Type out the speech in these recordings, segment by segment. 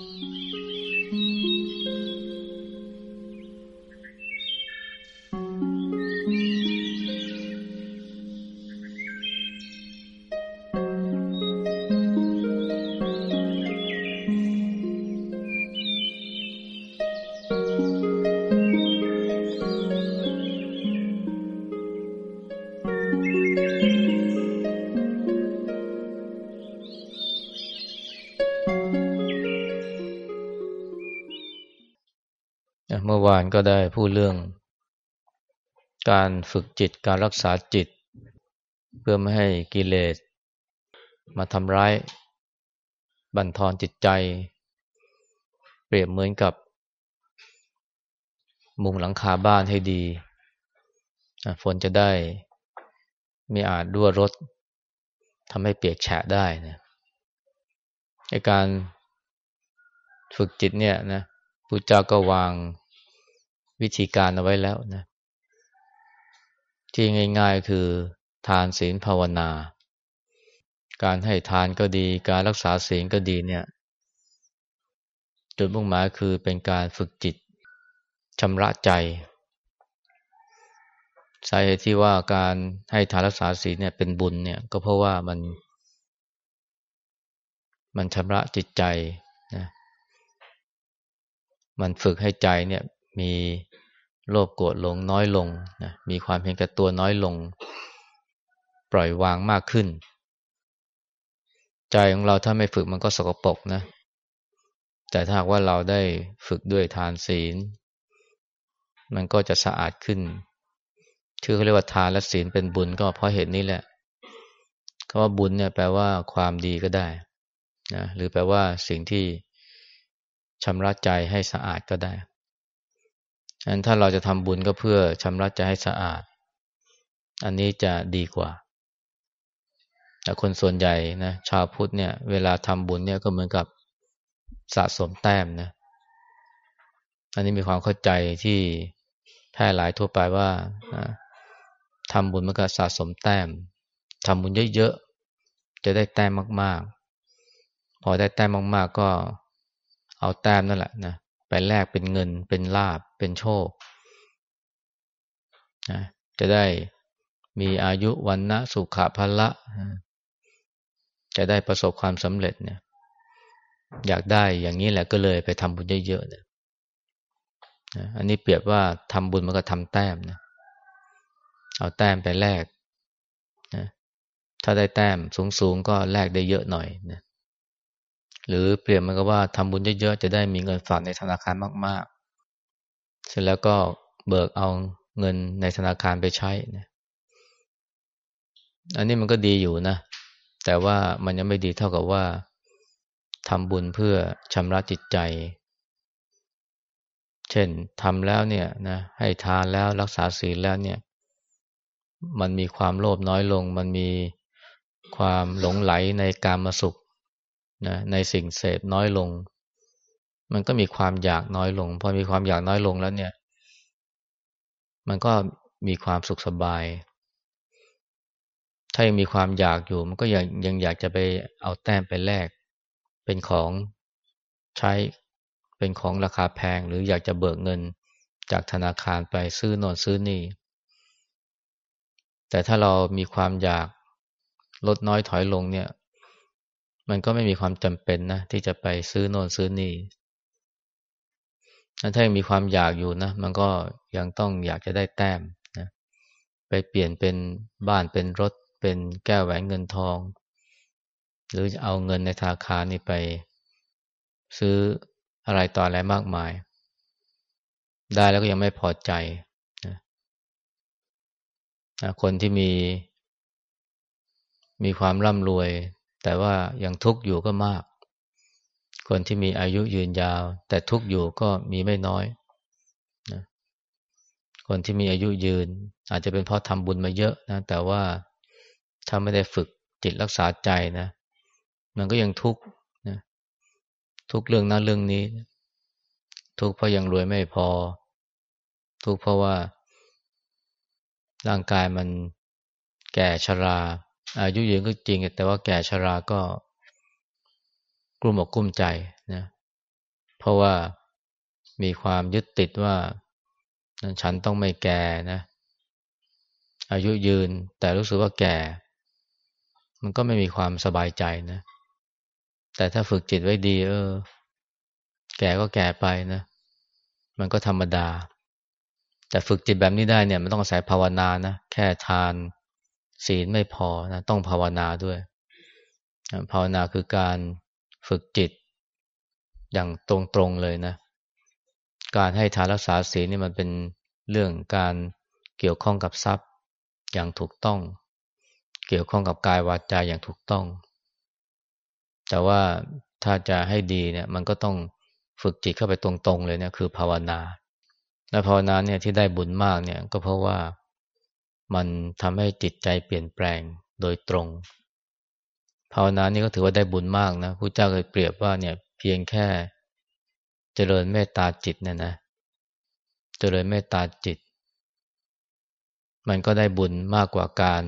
เมื่ ก็ได้พูดเรื่อง การฝึกจิตการรักษาจิต เพื่อไม่ให้กิเลส มาทำร้ายบั่นทอนจิตใจ เปรียบเหมือนกับ มุงหลังคาบ้านให้ดีฝนจะได้ไมีอาจรั่วรถทำให้เปียกแฉะได้นะในการฝึกจิตเนี่ยนะพุทธเจ้าก็วาง วิธีการเอาไว้แล้วนะที่ง่าย ๆ คือทานศีลภาวนา การให้ทานก็ดี การรักษาศีลก็ดีเนี่ย จุดมุ่งหมายคือเป็นการฝึกจิตชำระใจสาเหตุที่ว่าการให้ทานรักษาศีลเนี่ยเป็นบุญเนี่ย ก็เพราะว่ามัน มันชำระจิตใจนะมันฝึกให้ใจเนี่ย มีโลภโกรธหลงน้อยลงนะมีความเห็นแก่ตัวน้อยลง ปล่อยวางมากขึ้น ใจของเราถ้าไม่ฝึกมันก็สกปรกนะ แต่ถ้าว่าเราได้ฝึกด้วยทานศีล มันก็จะสะอาดขึ้น ชื่อเขาเรียกว่าทานและศีลเป็นบุญก็เพราะเหตุนี้แหละคำว่าบุญเนี่ยแปลว่าความดีก็ได้นะหรือแปลว่าสิ่งที่ชำระใจให้สะอาดก็ได้ ฉะนั้นถ้าเราจะทำบุญก็เพื่อชำระใจให้สะอาด อันนี้จะดีกว่าแต่คนส่วนใหญ่นะชาวพุทธเนี่ย เวลาทำบุญเนี่ยก็เหมือนกับสะสมแต้มนะ อันนี้มีความเข้าใจที่แพร่หลายทั่วไปว่าทำบุญมันก็สะสมแต้มทำบุญเยอะๆ จะได้แต้มมากๆ พอได้แต้มมากๆ ก็เอาแต้มนั่นแหละนะไปแลกเป็นเงินเป็นลาบ เป็นโชคนะจะได้มีอายุวันนะสุขภละ จะได้ประสบความสำเร็จเนี่ย อยากได้อย่างนี้แหละก็เลยไปทำบุญเยอะๆเนี่ยอันนี้เปรียบว่าทำบุญมันก็ทำแต้มนะเอาแต้มไปแลกนะถ้าได้แต้มสูงๆก็แลกได้เยอะหน่อยนะหรือเปรียบมันก็ว่าทำบุญเยอะๆจะได้มีเงินฝากในธนาคารมาก เสร็จแล้วก็เบิกเอาเงินในธนาคารไปใช้นะอันนี้มันก็ดีอยู่นะ แต่ว่ามันยังไม่ดีเท่ากับว่าทำบุญเพื่อชำระจิตใจ เช่นทำแล้วเนี่ยนะให้ทานแล้วรักษาศีลแล้วเนี่ย มันมีความโลภน้อยลง มันมีความหลงไหลในการมาสุขนะในสิ่งเสพน้อยลง มันก็มีความอยากน้อยลง พอมีความอยากน้อยลงแล้วเนี่ย มันก็มีความสุขสบาย ถ้ายังมีความอยากอยู่ มันก็ยังยังอยากจะไปเอาแต้มไปแลก เป็นของใช้ เป็นของราคาแพง หรืออยากจะเบิกเงินจากธนาคารไปซื้อนอนซื้อนี่ แต่ถ้าเรามีความอยากลดน้อยถอยลงเนี่ย มันก็ไม่มีความจำเป็นนะที่จะไปซื้อน่นซื้อนี่ ถ้ายังมีความอยากอยู่นะ มันก็ยังต้องอยากจะได้แต้มนะไปเปลี่ยนเป็นบ้านเป็นรถ เป็นแก้วแหวนเงินทอง หรือเอาเงินในธนาคารนี่ไป ซื้ออะไรต่ออะไรมากมาย ได้แล้วก็ยังไม่พอใจนะคนที่มี มีความร่ำรวย แต่ว่ายังทุกข์อยู่ก็มาก คนที่มีอายุยืนยาว แต่ทุกอยู่ก็มีไม่น้อยนะคนที่มีอายุยืน อาจจะเป็นเพราะทำบุญมาเยอะนะแต่ว่าถ้าไม่ได้ฝึกจิตรักษาใจนะ มันก็ยังทุกข์นะทุกเรื่องนั้นเรื่องนี้ ทุกเพราะยังรวยไม่พอ ทุกเพราะว่า ร่างกายมันแก่ชรา อายุยืนก็จริง แต่ว่าแก่ชราก็ กลุ้มอกกลุ้มใจนะเพราะว่ามีความยึดติดว่าฉันต้องไม่แก่นะ อายุยืนแต่รู้สึกว่าแก่ มันก็ไม่มีความสบายใจนะ แต่ถ้าฝึกจิตไว้ดี เออ แก่ก็แก่ไปนะ มันก็ธรรมดา แต่ฝึกจิตแบบนี้ได้เนี่ยมันต้องอาศัยภาวนานะแค่ทานศีลไม่พอนะต้องภาวนาด้วย ภาวนาคือการ ฝึกจิต อย่างตรงๆเลยนะ การให้ทานรักษาศีลนี่มันเป็นเรื่องการเกี่ยวข้องกับทรัพย์อย่างถูกต้อง เกี่ยวข้องกับกายวาจาอย่างถูกต้อง แต่ว่าถ้าจะให้ดีเนี่ย มันก็ต้องฝึกจิตเข้าไปตรงๆเลยเนี่ยคือภาวนา และภาวนาเนี่ยที่ได้บุญมากเนี่ยก็เพราะว่ามันทำให้จิตใจเปลี่ยนแปลงโดยตรง ภาวนานี่ก็ถือว่าได้บุญมากนะพระเจ้าเคยเปรียบว่าเนี่ย เพียงแค่เจริญเมตตาจิตเนี่ยนะ เจริญเมตตาจิต มันก็ได้บุญมากกว่าการ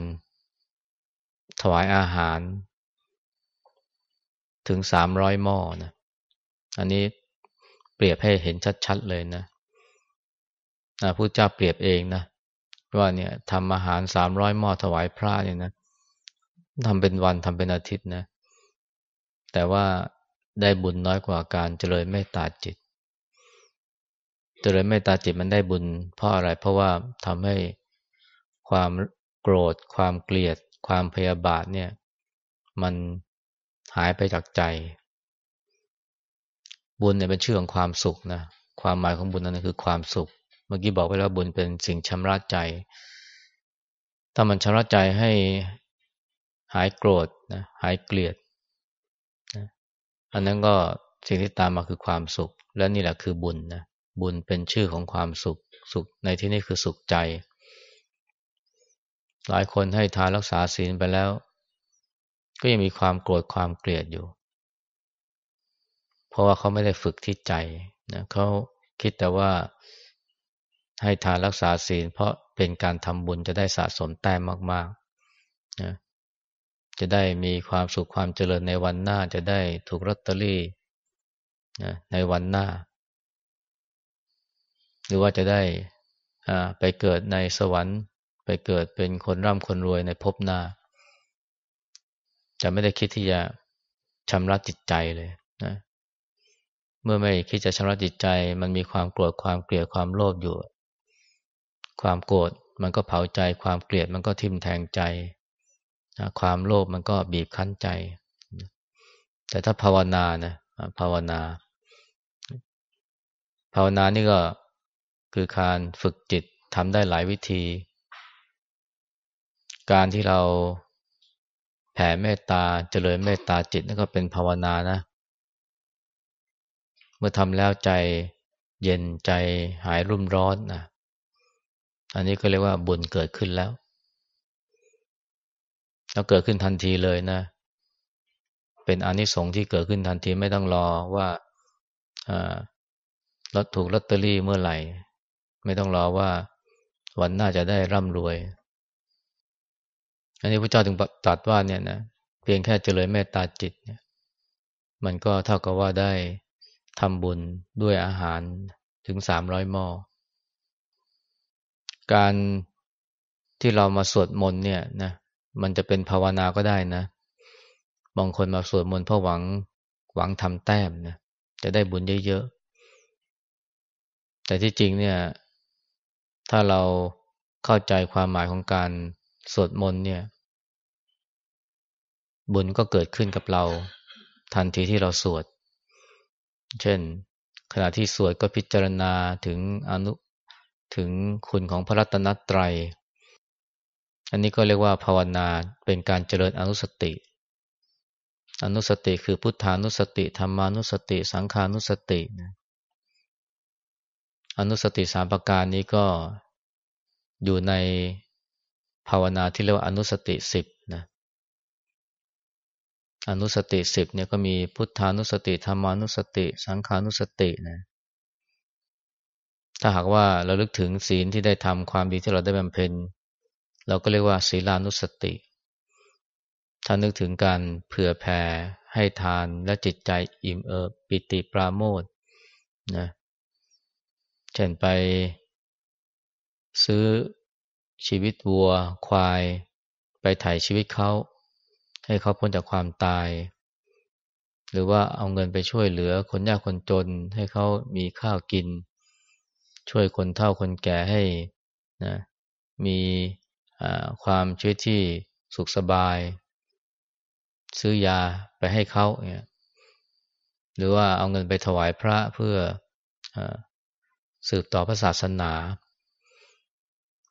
ถวายอาหาร ถึงสามร้อยหม้อนะ อันนี้เปรียบให้เห็นชัดๆเลยนะพระพุทธเจ้าเปรียบเองนะว่าเนี่ยทำอาหารสามร้อยหม้อถวายพระเนี่ยนะ ทำเป็นวันทำเป็นอาทิตย์นะ แต่ว่าได้บุญน้อยกว่าการเจริญเมตตาจิต เจริญเมตตาจิตมันได้บุญ เพราะอะไร เพราะว่าทำให้ความโกรธ ความเกลียด ความพยาบาทเนี่ย มันหายไปจากใจ บุญเนี่ยเป็นชื่อของความสุขนะ ความหมายของบุญนั้นคือความสุข เมื่อกี้บอกไปแล้วบุญเป็นสิ่งชำระใจ ถ้ามันชำระใจให้ หายโกรธนะหายเกลียดนะอันนั้นก็สิ่งที่ตามมาคือความสุข และนี่แหละคือบุญนะบุญเป็นชื่อของความสุขสุขในที่นี้คือสุขใจ หลายคนให้ทานรักษาศีลไปแล้ว ก็ยังมีความโกรธความเกลียดอยู่ เพราะว่าเขาไม่ได้ฝึกที่ใจนะเขาคิดแต่ว่าให้ทานรักษาศีล เพราะเป็นการทำบุญจะได้สะสมแต้มมากๆ จะได้มีความสุขความเจริญในวันหน้าจะได้ถูกลอตเตอรี่นะในวันหน้า หรือว่าจะได้ไปเกิดในสวรรค์ ไปเกิดเป็นคนร่ำคนรวยในภพหน้า จะไม่ได้คิดที่จะชำระจิตใจเลยนะเมื่อไม่คิดจะชำระจิตใจ มันมีความโกรธความเกลียดความโลภอยู่ ความโกรธมันก็เผาใจ ความเกลียดมันก็ทิ่มแทงใจ ความโลภมันก็บีบคั้นใจ แต่ถ้าภาวนานะภาวนา ภาวนานี่ก็คือการฝึกจิตทำได้หลายวิธี การที่เราแผ่เมตตาเจริญเมตตาจิตนั่นก็เป็นภาวนานะ เมื่อทำแล้วใจเย็นใจหายรุ่มร้อนนะอันนี้ก็เรียกว่าบุญเกิดขึ้นแล้ว แล้วเกิดขึ้นทันทีเลยนะ เป็นอนิสงส์ที่เกิดขึ้นทันทีไม่ต้องรอว่าลอตถูกลอตเตอรี่เมื่อไหร่ ไม่ต้องรอว่าวันหน้าจะได้ร่ำรวย อันนี้พระเจ้าถึงตรัสว่าเนี่ยนะเพียงแค่เจริญเมตตาจิตเนี่ย มันก็เท่ากับว่าได้ทำบุญด้วยอาหารถึงสามร้อยหม้อ การที่เรามาสวดมนต์เนี่ยนะ มันจะเป็นภาวนาก็ได้นะ บางคนมาสวดมนต์เพราะหวังหวังทำแต้มนะ จะได้บุญเยอะๆ แต่ที่จริงเนี่ย ถ้าเราเข้าใจความหมายของการสวดมนต์เนี่ย บุญก็เกิดขึ้นกับเราทันทีที่เราสวด เช่น ขณะที่สวดก็พิจารณาถึงอนุถึงคุณของพระรัตนตรัย อันนี้ก็เรียกว่าภาวนาเป็นการเจริญอนุสติ อนุสติคือพุทธานุสติธรรมานุสติ สังขานุสติอนุสติสามประการนี้ก็อยู่ในภาวนาที่เรียกว่าอนุสติสิบนะอนุสติสิบเนี่ยก็มีพุทธานุสติธรรมานุสติ สังขานุสตินะถ้าหากว่าเราลึกถึงศีลที่ได้ทำความดีที่เราได้บำเพ็ญ เราก็เรียกว่าศีลานุสติ ถ้านึกถึงการเผื่อแผ่ให้ทานและจิตใจอิ่มเอิบปิติปราโมทนะเช่นไปซื้อชีวิตวัวควาย ไปถ่ายชีวิตเขา ให้เขาพ้นจากความตาย หรือว่าเอาเงินไปช่วยเหลือคนยากคนจน ให้เขามีข้าวกิน ช่วยคนเฒ่าคนแก่ให้นะมี ความชีวิตที่สุขสบาย ซื้อยาไปให้เขาเนี่ยหรือว่าเอาเงินไปถวายพระเพื่ออสืบต่อพระศาสนา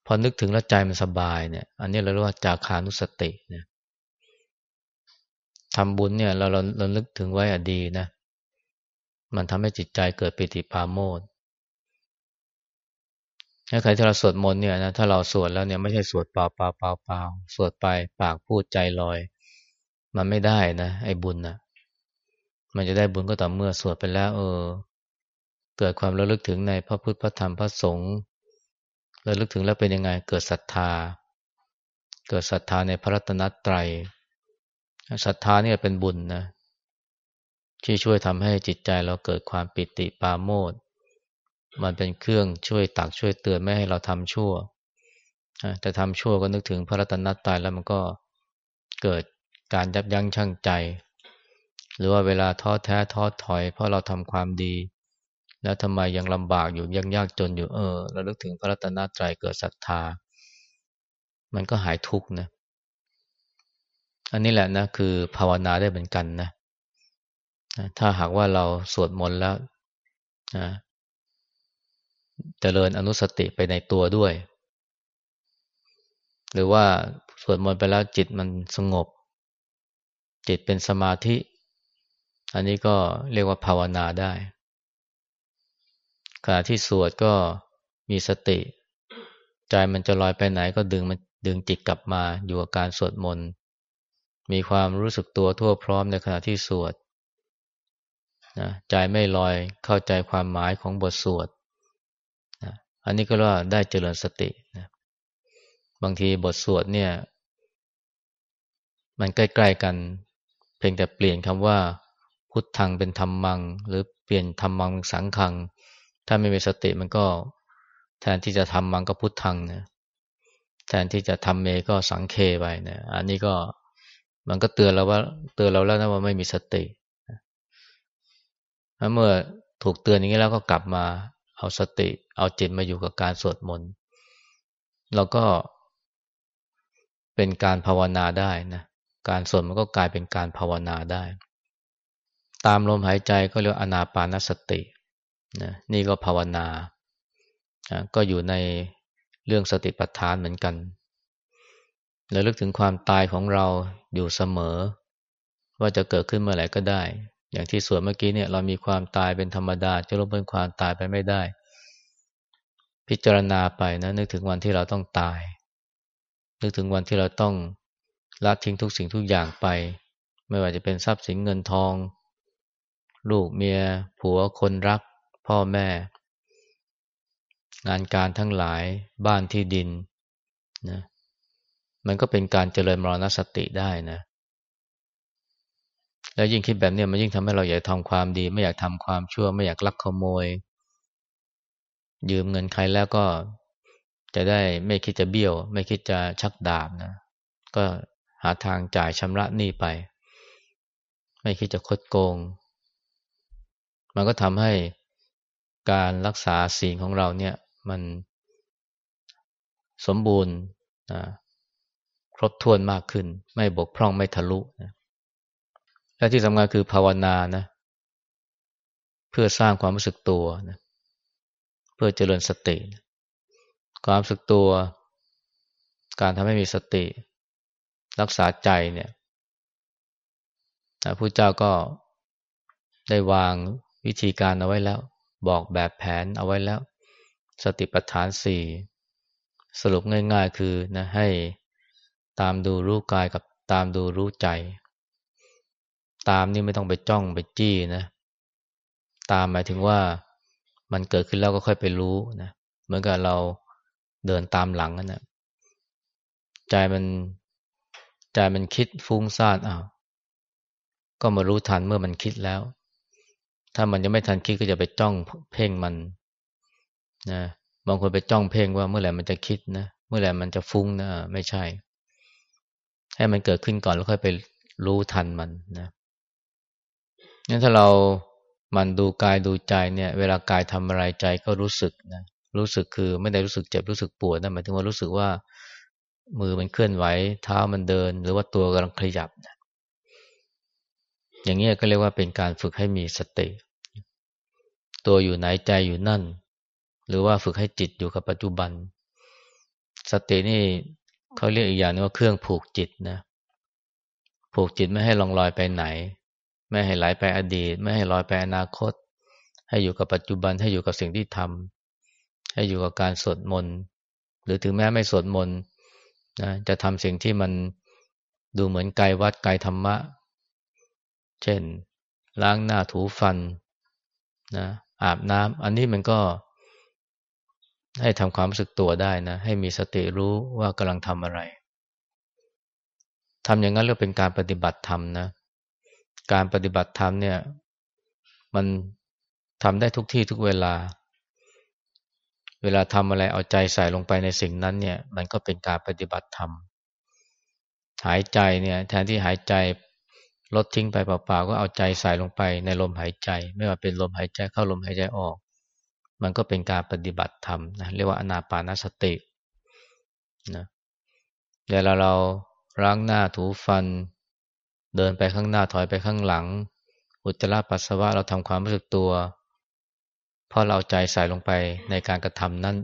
พอนึกถึงแล้วใจมันสบายเนี่ย อันนี้เราเรียกว่าจาคานุสติเนี่ยทำบุญเนี่ยเราเราเรานึกถึงไว้อดีนะมันทำให้จิตใจเกิดปิติปาโมด ถ้าใครที่เราสวดมนต์เนี่ยนะถ้าเราสวดแล้วเนี่ยไม่ใช่สวดเปล่าเปล่าเปล่าเปล่าสวดไปปากพูดใจลอย มันไม่ได้นะไอ้บุญนะมันจะได้บุญก็ต่อเมื่อสวดไปแล้ว เออ เกิดความระลึกถึงในพระพุทธพระธรรมพระสงฆ์ระลึกถึงแล้วเป็นยังไง เกิดศรัทธา เกิดศรัทธาในพระรัตนตรัยศรัทธาเนี่ยเป็นบุญนะที่ช่วยทำให้จิตใจเราเกิดความปิติปาโมด มันเป็นเครื่องช่วยตักช่วยเตือนไม่ให้เราทำชั่วแต่ทำชั่วก็นึกถึงพระรัตนตรัยแล้วมันก็เกิดการยับยั้งชั่งใจ หรือว่าเวลาท้อแท้ท้อถอย เพราะเราทำความดี แล้วทำไมยังลำบากอยู่ยังยากจนอยู่เออเราลึกถึงพระรัตนตรัยเกิดศรัทธา มันก็หายทุกข์นะอันนี้แหละนะคือภาวนาได้เหมือนกันนะถ้าหากว่าเราสวดมนต์แล้วนะ เจริญอนุสติไปในตัวด้วย หรือว่าสวดมนต์ไปแล้วจิตมันสงบ จิตเป็นสมาธิ อันนี้ก็เรียกว่าภาวนาได้ขณะที่สวดก็มีสติ ใจมันจะลอยไปไหนก็ดึงมันดึงจิตกลับมาอยู่กับการสวดมนต์มีความรู้สึกตัวทั่วพร้อมในขณะที่สวดนะใจไม่ลอยเข้าใจความหมายของบทสวด อันนี้ก็ว่าได้เจริญสตินะบางทีบทสวดเนี่ย มันใกล้ๆกัน เพียงแต่เปลี่ยนคำว่า พุทธังเป็นธรรมัง หรือเปลี่ยนธรรมังสังขัง ถ้าไม่มีสติมันก็แทนที่จะทำมังก็พุทธังนะแทนที่จะทำเมก็สังเคไปนะอันนี้ก็มันก็เตือนเราว่า เตือนเราแล้วนะว่าไม่มีสติเมื่อถูกเตือนอย่างนี้แล้วก็กลับมาเอาสติ เอาจิตมาอยู่กับการสวดมนต์เราก็เป็นการภาวนาได้นะการสวดมันก็กลายเป็นการภาวนาได้ ตามลมหายใจก็เรียกอนาปานสตินะนี่ก็ภาวนา ก็อยู่ในเรื่องสติปัฏฐานเหมือนกันแล้วลึกถึงความตายของเราอยู่เสมอ ว่าจะเกิดขึ้นเมื่อไหร่ก็ได้ อย่างที่สวดเมื่อกี้เนี่ยเรามีความตายเป็นธรรมดาจะลบเพ้นความตายไปไม่ได้ พิจารณาไปนะนึกถึงวันที่เราต้องตาย นึกถึงวันที่เราต้องละทิ้งทุกสิ่งทุกอย่างไป ไม่ว่าจะเป็นทรัพย์สินเงินทอง ลูกเมีย ผัวคนรัก พ่อแม่ งานการทั้งหลายบ้านที่ดินนะมันก็เป็นการเจริญมรณสติได้นะแล้วยิ่งคิดแบบนี้มันยิ่งทำให้เราอยากทำความดี ไม่อยากทำความชั่ว ไม่อยากลักขโมย ยืมเงินใครแล้วก็จะได้ไม่คิดจะเบี้ยว ไม่คิดจะชักดาบนะ ก็หาทางจ่ายชำระหนี้ไป ไม่คิดจะคดโกง มันก็ทำให้การรักษาศีลของเราเนี่ยมันสมบูรณ์ครบถ้วนมากขึ้น ไม่บกพร่องไม่ทะลุนะและที่สำคัญคือภาวนานะเพื่อสร้างความรู้สึกตัวนะเพื่อเจริญสติ ความสึกตัว การทำให้มีสติ รักษาใจเนี่ยพระพุทธเจ้าก็ได้วางวิธีการเอาไว้แล้ว บอกแบบแผนเอาไว้แล้ว สติปัฏฐานสี่สรุปง่าย ๆ คือนะให้ตามดูรู้กายกับตามดูรู้ใจ ตามนี่ไม่ต้องไปจ้องไปจี้นะ ตามหมายถึงว่า มันเกิดขึ้นแล้วก็ค่อยไปรู้นะเหมือนกับเราเดินตามหลังนั่นนะใจมันใจมันคิดฟุ้งซ่านอ้าวก็มารู้ทันเมื่อมันคิดแล้ว ถ้ามันยังไม่ทันคิดก็จะไปจ้องเพ่งมันนะบางคนไปจ้องเพ่งว่าเมื่อไหร่มันจะคิดนะเมื่อไหร่มันจะฟุ้งนะไม่ใช่ ให้มันเกิดขึ้นก่อนแล้วค่อยไปรู้ทันมันนะงั้นถ้าเรา มันดูกายดูใจเนี่ย เวลากายทำอะไรใจก็รู้สึกนะรู้สึกคือไม่ได้รู้สึกเจ็บรู้สึกปวดนะหมายถึงว่ารู้สึกว่ามือมันเคลื่อนไหวเท้ามันเดิน หรือว่าตัวกำลังขยับนะอย่างนี้ก็เรียกว่าเป็นการฝึกให้มีสติ ตัวอยู่ไหนใจอยู่นั่น หรือว่าฝึกให้จิตอยู่กับปัจจุบัน สตินี่เขาเรียกอีกอย่างนึงว่าเครื่องผูกจิตนะ ผูกจิตไม่ให้ลองลอยไปไหน ไม่ให้ไหลไปอดีต ไม่ให้ลอยไปอนาคต ให้อยู่กับปัจจุบันให้อยู่กับสิ่งที่ทำให้อยู่กับการสวดมนต์หรือถึงแม้ไม่สวดมนต์นะจะทำสิ่งที่มันดูเหมือนไกลวัดไกลธรรมะ เช่น ล้างหน้าถูฟันนะอาบน้ำอันนี้มันก็ ให้ทำความรู้สึกตัวได้นะ ให้มีสติรู้ว่ากำลังทำอะไรทำอย่างนั้นเรียกเป็นการปฏิบัติธรรมนะ การปฏิบัติธรรมเนี่ย มันทำได้ทุกที่ทุกเวลา เวลาทำอะไรเอาใจใส่ลงไปในสิ่งนั้นเนี่ย มันก็เป็นการปฏิบัติธรรม หายใจเนี่ย แทนที่หายใจลดทิ้งไปเปล่าๆก็เอาใจใส่ลงไปในลมหายใจ ไม่ว่าเป็นลมหายใจเข้าลมหายใจออก มันก็เป็นการปฏิบัติธรรมนะเรียกว่าอนาปานสตินะเวลาเราล้างหน้าถูฟัน เดินไปข้างหน้าถอยไปข้างหลัง อุจจาระปัสสาวะเราทำความรู้สึกตัวพอเราใจใส่ลงไปในการกระทำนั้น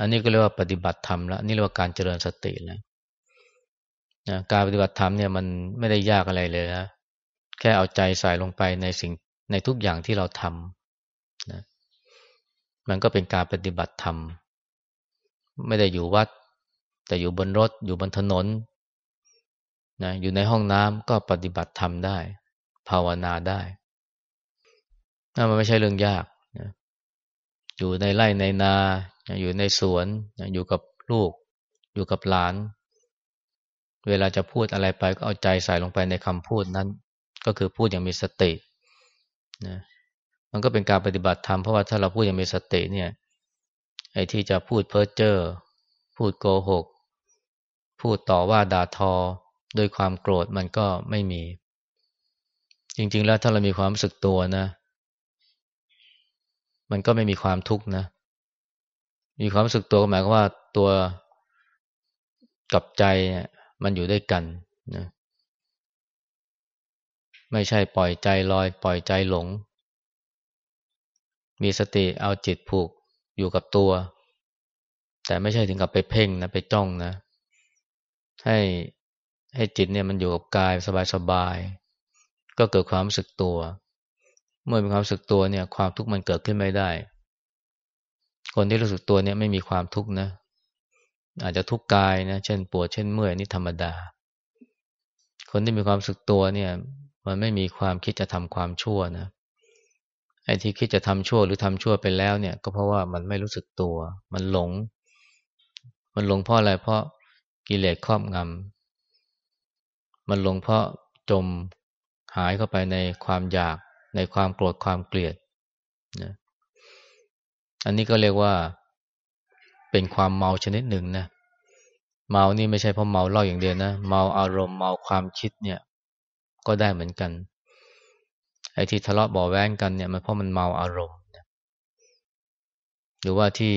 อันนี้ก็เรียกว่าปฏิบัติธรรมแล้วนี่เรียกว่าการเจริญสติแล้วนะการปฏิบัติธรรมเนี่ยมันไม่ได้ยากอะไรเลยนะแค่เอาใจใส่ลงไปในสิ่งในทุกอย่างที่เราทำนะมันก็เป็นการปฏิบัติธรรม ไม่ได้อยู่วัด แต่อยู่บนรถอยู่บนถนน นะอยู่ในห้องน้ำก็ปฏิบัติธรรมได้ ภาวนาได้นั่นมันไม่ใช่เรื่องยากนะอยู่ในไร่ในนา อยู่ในสวน อยู่กับลูก อยู่กับหลาน เวลาจะพูดอะไรไปก็เอาใจใส่ลงไปในคำพูดนั้น ก็คือพูดอย่างมีสตินะมันก็เป็นการปฏิบัติธรรมเพราะว่าถ้าเราพูดอย่างมีสติเนี่ยไอ้ที่จะพูดเพ้อเจ้อพูดโกหก พูดต่อว่าด่าทอ ด้วยความโกรธมันก็ไม่มี จริง ๆ แล้วถ้าเรามีความรู้สึกตัวนะ มันก็ไม่มีความทุกข์นะ มีความรู้สึกตัวหมายความว่าตัวกับใจมันอยู่ด้วยกันนะไม่ใช่ปล่อยใจลอย ปล่อยใจหลง มีสติเอาจิตผูกอยู่กับตัว แต่ไม่ใช่ถึงกับไปเพ่งนะ ไปจ้องนะ ให้ ให้จิตเนี่ยมันอยู่กับกายสบายๆ ก็เกิดความรู้สึกตัว เมื่อมีความรู้สึกตัวเนี่ย ความทุกข์มันเกิดขึ้นไม่ได้ คนที่รู้สึกตัวเนี่ยไม่มีความทุกข์นะ อาจจะทุกข์กายนะ เช่นปวด เช่นเมื่อยนี่ธรรมดา คนที่มีความสึกตัวเนี่ย มันไม่มีความคิดจะทำความชั่วนะ ไอ้ที่คิดจะทำชั่วหรือทำชั่วไปแล้วเนี่ย ก็เพราะว่ามันไม่รู้สึกตัว มันหลง มันหลงเพราะอะไร เพราะกิเลสครอบงำ มันหลงเพราะจมหายเข้าไปในความอยากในความโกรธความเกลียดนะอันนี้ก็เรียกว่า เป็นความเมาชนิดหนึ่งนะเมานี่ไม่ใช่เพราะเมาเหล้าอย่างเดียวนะเมาอารมณ์เมาความคิดเนี่ย ก็ได้เหมือนกันไอ้ที่ทะเลาะบ่อแว้งกันเนี่ยมันเพราะมันเมาอารมณ์หรือว่าที่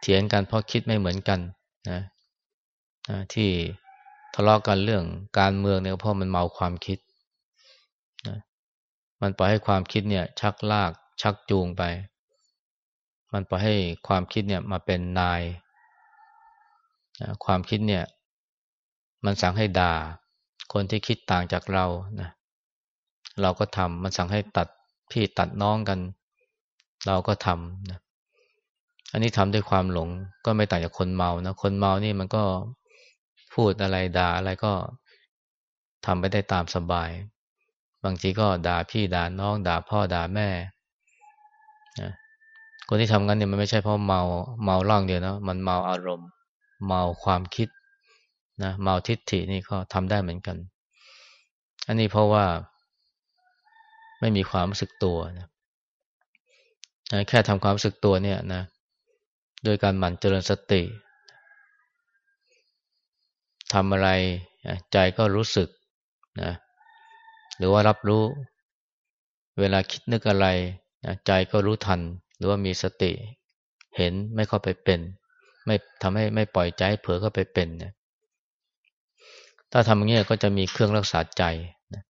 เถียงกันเพราะคิดไม่เหมือนกันนะที่ ทะเลาะกันเรื่องการเมืองเนี่ยเพราะมันเมาความคิดนะมันปล่อยให้ความคิดเนี่ย ชักลาก ชักจูงไป มันปล่อยให้ความคิดเนี่ยมาเป็นนายความคิดเนี่ย มันสั่งให้ด่า คนที่คิดต่างจากเรานะเราก็ทำมันสั่งให้ตัดพี่ตัดน้องกัน เราก็ทำนะอันนี้ทำด้วยความหลงก็ไม่ต่างจากคนเมานะคนเมานี่มันก็ พูดอะไรด่าอะไรก็ทำไปได้ตามสบาย บางทีก็ด่าพี่ด่าน้อง ด่าพ่อด่าแม่คนที่ทำงั้นเนี่ยมันไม่ใช่เพราะเมาเมาล่างเดียวนะมันเมาอารมณ์ เมาความคิดนะเมาทิฏฐินี่ก็ทำได้เหมือนกัน อันนี้เพราะว่า ไม่มีความรู้สึกตัวนะแค่ทำความรู้สึกตัวเนี่ยนะโดยการหมั่นเจริญสติ ทำอะไรใจก็รู้สึกนะหรือว่ารับรู้ เวลาคิดนึกอะไรใจก็รู้ทัน หรือว่ามีสติ เห็นไม่เข้าไปเป็น ไม่ทำให้ไม่ปล่อยใจเผลอเข้าไปเป็นนะถ้าทำอย่างนี้ก็จะมีเครื่องรักษาใจนะ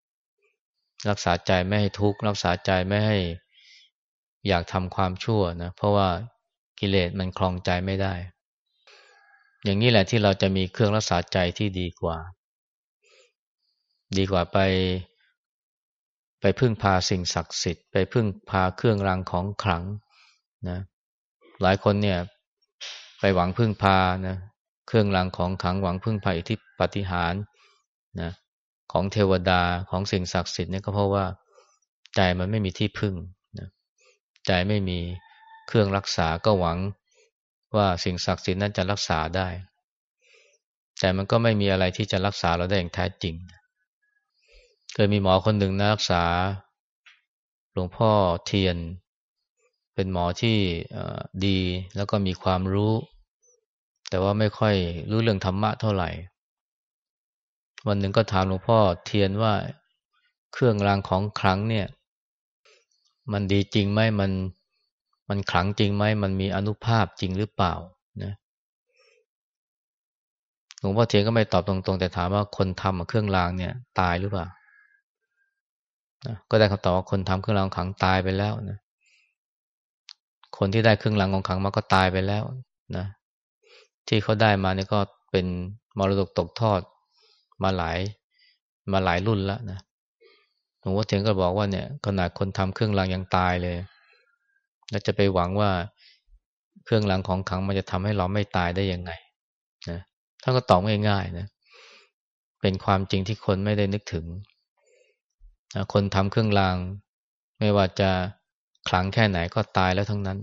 รักษาใจไม่ให้ทุกข์รักษาใจไม่ให้อยากทำความชั่วนะเพราะว่ากิเลสมันคลองใจไม่ได้ อย่างนี้แหละที่เราจะมีเครื่องรักษาใจที่ดีกว่า ดีกว่าไป ไปพึ่งพาสิ่งศักดิ์สิทธิ์ไปพึ่งพาเครื่องรางของขลังนะ หลายคนเนี่ย ไปหวังพึ่งพานะเครื่องรางของขลังหวังพึ่งพาอิทธิปฏิหารนะของเทวดาของสิ่งศักดิ์สิทธิ์เนี่ยก็เพราะว่าใจมันไม่มีที่พึ่งนะใจไม่มีเครื่องรักษาก็หวัง ว่าสิ่งศักดิ์สิทธิ์นั้นจะรักษาได้ แต่มันก็ไม่มีอะไรที่จะรักษาเราได้อย่างแท้จริง เคยมีหมอคนหนึ่งนะรักษา หลวงพ่อเทียน เป็นหมอที่ดีแล้วก็มีความรู้ แต่ว่าไม่ค่อยรู้เรื่องธรรมะเท่าไหร่ วันหนึ่งก็ถามหลวงพ่อเทียนว่าเครื่องรางของขลังเนี่ย มันดีจริงไหมมัน มันขลังจริงไหมมันมีอนุภาพจริงหรือเปล่านะหลวงพ่อเทียนก็ไม่ตอบตรงๆ แต่ถามว่าคนทำเครื่องรางเนี่ย ตายหรือเปล่านะก็ได้คำตอบว่าคนทำเครื่องรางขังตายไปแล้วนะคนที่ได้เครื่องรางของขังมาก็ตายไปแล้วนะที่เขาได้มาเนี่ยก็เป็นมรดกตกทอดมาหลายมาหลายรุ่นแล้วนะหลวงพ่อเทียนก็บอกว่าเนี่ยขนาดคนทำเครื่องรางยังตายเลย แล้วจะไปหวังว่าเครื่องรางของขังมันจะทำให้เราไม่ตายได้ยังไงนะท่านก็ตอบง่ายๆนะเป็นความจริงที่คนไม่ได้นึกถึงนะคนทำเครื่องราง ไม่ว่าจะขลังแค่ไหนก็ตายแล้วทั้งนั้น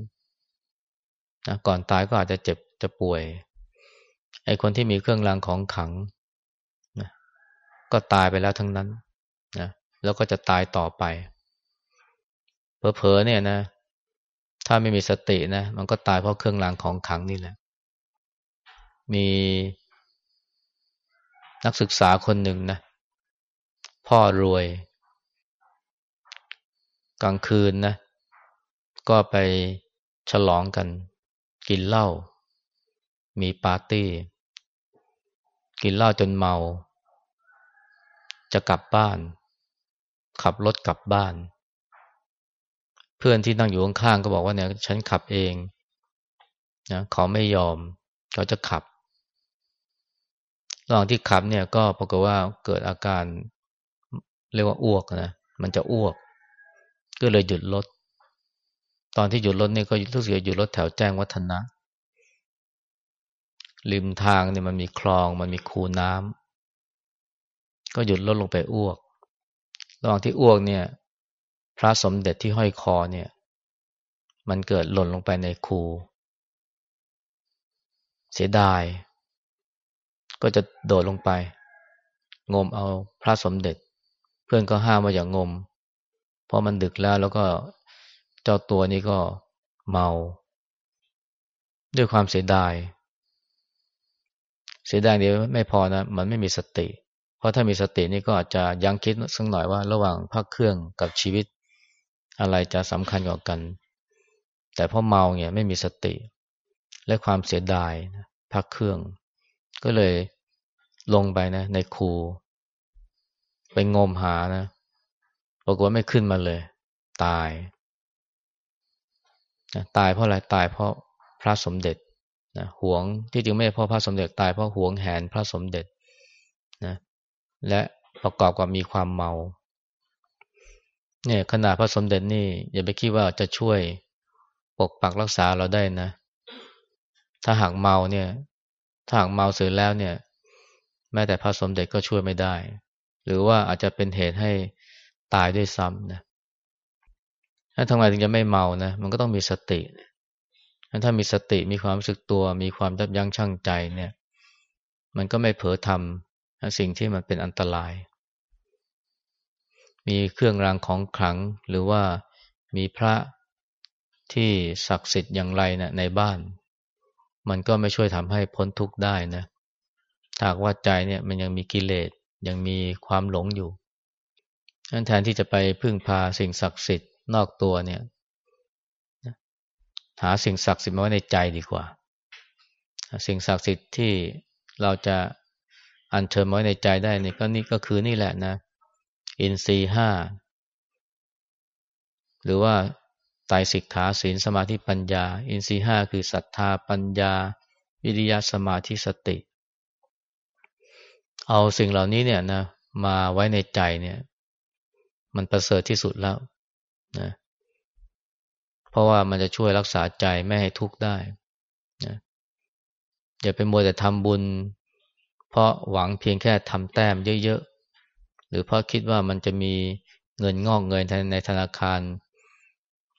นะก่อนตายก็อาจจะเจ็บจะป่วย ไอ้คนที่มีเครื่องรางของขังนะก็ตายไปแล้วทั้งนั้นนะแล้วก็จะตายต่อไปเผลอๆเนี่ยนะ ถ้าไม่มีสตินะ มันก็ตายเพราะเครื่องรางของขังนี่แหละ มีนักศึกษาคนหนึ่งนะ พ่อรวย กลางคืนนะ ก็ไปฉลองกัน กินเหล้า มีปาร์ตี้ กินเหล้าจนเมา จะกลับบ้าน ขับรถกลับบ้าน เพื่อนที่นั่งอยู่ข้างๆก็บอกว่าเนี่ยฉันขับเองนะเขาไม่ยอม เขาจะขับระหว่างที่ขับเนี่ยก็ปรากฏว่าเกิดอาการเรียกว่าอ้วกนะมันจะอ้วก ก็เลยหยุดรถตอนที่หยุดรถนี่ก็รู้สึกหยุดรถแถวแจ้งวัฒนะ ริมทางเนี่ยมันมีคลองมันมีคูน้ำก็หยุดรถลงไปอ้วก ระหว่างที่อ้วกเนี่ย พระสมเด็จที่ห้อยคอเนี่ย มันเกิดหล่นลงไปในคู เสียดาย ก็จะโดดลงไป งมเอาพระสมเด็จ เพื่อนก็ห้ามว่าอย่างงม เพราะมันดึกแล้วแล้วก็เจ้าตัวนี้ก็เมา ด้วยความเสียดาย เสียดายเดียวไม่พอนะ มันไม่มีสติเพราะถ้ามีสตินี่ก็อาจจะยังคิดสักหน่อยว่าระหว่างพักเครื่องกับชีวิต อะไรจะสำคัญกว่ากัน แต่พอเมาเนี่ยไม่มีสติ และความเสียดายพักเครื่อง ก็เลยลงไปนะ ในคู ไปงมหานะปรากฏว่าไม่ขึ้นมาเลย ตายนะตายเพราะอะไรตายเพราะพระสมเด็จนะหวงที่จริงไม่เพราะพระสมเด็จตายเพราะหวงแหนพระสมเด็จนะและประกอบกับมีความเมา เนี่ยขนาดพระสมเด็จนี่ อย่าไปคิดว่าจะช่วยปกปักรักษาเราได้นะ ถ้าหากเมาเนี่ย ถ้าหากเมาเสร็จแล้วเนี่ย แม้แต่พระสมเด็จก็ช่วยไม่ได้ หรือว่าอาจจะเป็นเหตุให้ตายด้วยซ้ำนะถ้าทำไมถึงจะไม่เมานะ มันก็ต้องมีสติถ้ามีสติมีความรู้สึกตัว มีความยับยั้งชั่งใจเนี่ย มันก็ไม่เผลอทำสิ่งที่มันเป็นอันตราย มีเครื่องรางของขลัง หรือว่ามีพระที่ศักดิ์สิทธิ์อย่างไรนะในบ้าน มันก็ไม่ช่วยทำให้พ้นทุกข์ได้นะหากว่าใจเนี่ยมันยังมีกิเลสยังมีความหลงอยู่นั้นแทนที่จะไปพึ่งพาสิ่งศักดิ์สิทธิ์นอกตัวเนี่ย หาสิ่งศักดิ์สิทธิ์มาไว้ในใจดีกว่า สิ่งศักดิ์สิทธิ์ที่เราจะอัญเชิญไว้ในใจได้นี่ก็นี่ก็คือนี่แหละนะ อินทรีห้าหรือว่าไตรสิกขาศีลสมาธิปัญญา อินทรีห้าคือศรัทธาปัญญา วิริยะสมาธิสติ เอาสิ่งเหล่านี้เนี่ยนะมาไว้ในใจเนี่ย มันประเสริฐที่สุดแล้วนะเพราะว่ามันจะช่วยรักษาใจไม่ให้ทุกข์ได้นะอย่าไปมัวแต่ทำบุญ เพราะหวังเพียงแค่ทำแต้มเยอะๆ หรือเพราะคิดว่ามันจะมีเงินงอกเงินในธนาคาร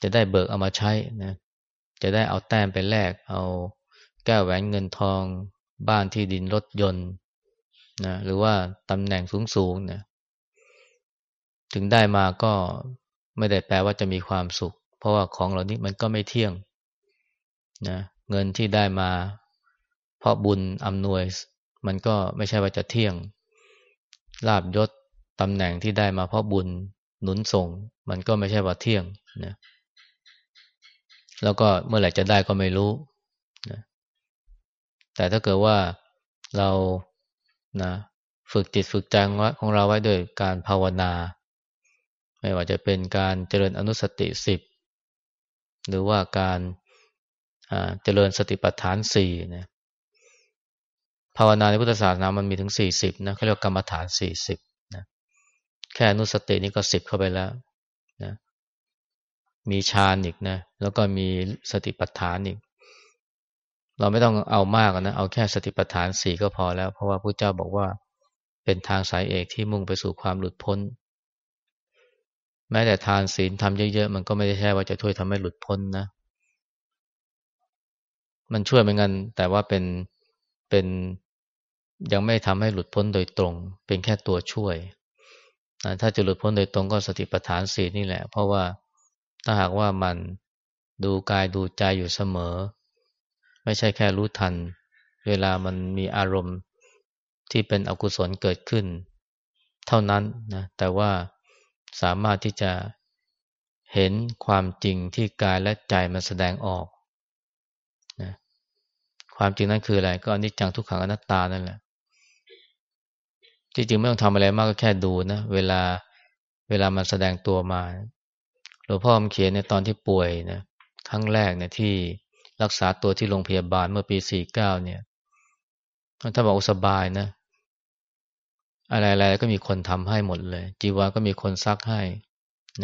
จะได้เบิกเอามาใช้นะจะได้เอาแต้มไปแลกเอาแก้วแหวนเงินทองบ้านที่ดินรถยนต์นะหรือว่าตำแหน่งสูงๆนะถึงได้มาก็ไม่ได้แปลว่าจะมีความสุข เพราะว่าของเหล่านี้มันก็ไม่เที่ยงนะเงินที่ได้มา เพราะบุญอำนวย มันก็ไม่ใช่ว่าจะเที่ยงลาบยศ ตำแหน่งที่ได้มาเพราะบุญหนุนส่ง มันก็ไม่ใช่ว่าเที่ยงนะแล้วก็เมื่อไหร่จะได้ก็ไม่รู้นะแต่ถ้าเกิดว่าเรานะฝึกจิตฝึกใจของเราไว้ด้วยการภาวนา ไม่ว่าจะเป็นการเจริญอนุสติสิบหรือว่าการเจริญสติปัฏฐานสี่นะภาวนาในพุทธศาสนามันมีถึงสี่สิบนะเขาเรียกกรรมฐานสี่สิบ แค่นุสตินี่ก็สิบเข้าไปแล้วนะมีฌานอีกนะ แล้วก็มีสติปัฏฐานอีก เราไม่ต้องเอามากนะ เอาแค่สติปัฏฐานสี่ก็พอแล้ว เพราะว่าพระเจ้าบอกว่าเป็นทางสายเอกที่มุ่งไปสู่ความหลุดพ้น แม้แต่ทานศีลทำเยอะๆ มันก็ไม่ได้ใช่ว่าจะช่วยทำให้หลุดพ้นนะ มันช่วยเหมือนกันแต่ว่าเป็นเป็นยังไม่ทำให้หลุดพ้นโดยตรง เป็นแค่ตัวช่วย ถ้าจะหลุดพ้นโดยตรงก็สติปัฏฐานสีนี่แหละ เพราะว่าถ้าหากว่ามันดูกายดูใจอยู่เสมอ ไม่ใช่แค่รู้ทัน เวลามันมีอารมณ์ที่เป็นอกุศลเกิดขึ้น เท่านั้นนะแต่ว่าสามารถที่จะเห็นความจริงที่กายและใจมันแสดงออกนะความจริงนั้นคืออะไร ก็อนิจจังทุกขังอนัตตานั่นแหละ ที่จริงไม่ต้องทำอะไรมากก็แค่ดูนะ เวลาเวลามันแสดงตัวมาหลวงพ่อมเขียนในตอนที่ป่วยนะครั้งแรกเนี่ยที่รักษาตัวที่โรงพยาบาลเมื่อปีสี่เก้าเนี่ยถ้าบอกสบายนะ อะไรๆก็มีคนทำให้หมดเลย จีวรก็มีคนซักให้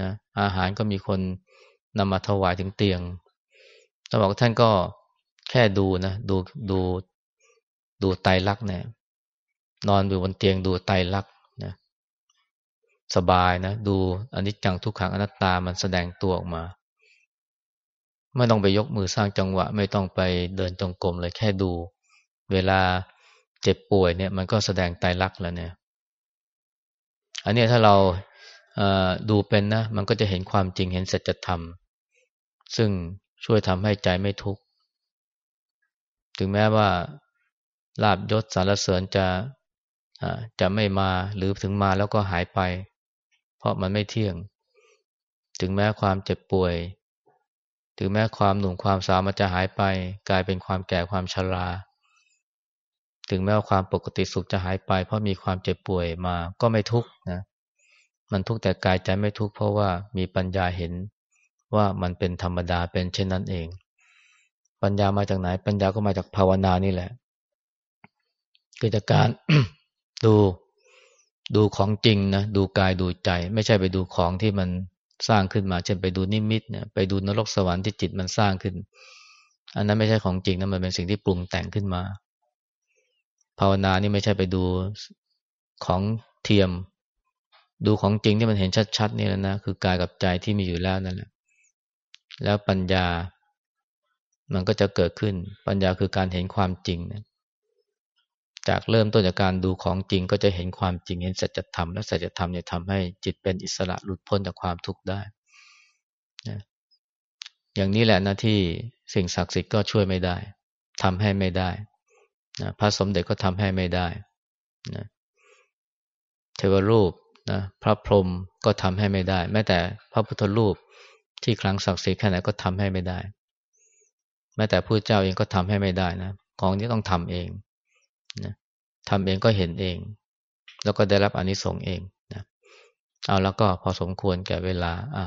นะอาหารก็มีคนนำมาถวายถึงเตียงถ้าบอกท่านก็แค่ดูนะ ดูดูดูไตรลักษณ์เนี่ย นอนอยู่บนเตียงดูไตรลักษณ์นะสบายนะ ดูอนิจจังทุกขังอนัตตามันแสดงตัวออกมา ไม่ต้องไปยกมือสร้างจังหวะ ไม่ต้องไปเดินจงกรมเลยแค่ดู เวลาเจ็บป่วยเนี่ย มันก็แสดงไตรลักษณ์แล้วเนี่ย อันนี้ถ้าเราดูเป็นนะ มันก็จะเห็นความจริงเห็นสัจธรรม ซึ่งช่วยทำให้ใจไม่ทุกข์ ถึงแม้ว่าลาบยศสารเสริญจะ จะไม่มาหรือถึงมาแล้วก็หายไป เพราะมันไม่เที่ยง ถึงแม้ความเจ็บป่วย ถึงแม้ความหนุ่มความสาวมันจะหายไป กลายเป็นความแก่ความชรา ถึงแม้ว่าความปกติสุขจะหายไป เพราะมีความเจ็บป่วยมาก็ไม่ทุกข์นะมันทุกข์แต่กายใจไม่ทุกข์เพราะว่ามีปัญญาเห็นว่ามันเป็นธรรมดาเป็นเช่นนั้นเอง ปัญญามาจากไหน ปัญญาก็มาจากภาวนานี่แหละเกิดจากการ ดูดูของจริงนะดูกายดูใจ ไม่ใช่ไปดูของที่มันสร้างขึ้นมา เช่นไปดูนิมิตเนี่ยไปดูนรกสวรรค์ที่จิตมันสร้างขึ้น อันนั้นไม่ใช่ของจริงนะมันเป็นสิ่งที่ปรุงแต่งขึ้นมา ภาวนานี่ไม่ใช่ไปดูของเทียม ดูของจริงที่มันเห็นชัดๆนี่แหละนะคือกายกับใจที่มีอยู่แล้วนั่นแหละ แล้วปัญญามันก็จะเกิดขึ้น ปัญญาคือการเห็นความจริงนะ จากเริ่มต้นจากการดูของจริงก็จะเห็นความจริงเห็นสัจธรรมและสัจธรรมเนี่ยทำให้จิตเป็นอิสระหลุดพ้นจากความทุกข์ได้นะอย่างนี้แหละนะที่สิ่งศักดิ์สิทธิ์ก็ช่วยไม่ได้ทำให้ไม่ได้นะพระสมเด็จก็ทำให้ไม่ได้นะเทวรูปนะพระพรหมก็ทำให้ไม่ได้ แม้แต่พระพุทธรูปที่ครั้งศักดิ์สิทธิ์แค่ไหนก็ทำให้ไม่ได้ แม้แต่พระเจ้าเองก็ทำให้ไม่ได้นะ ของนี้ต้องทำเอง ทำเองก็เห็นเอง แล้วก็ได้รับอนิสงส์เองนะเอาแล้วก็พอสมควรแก่เวลาอะ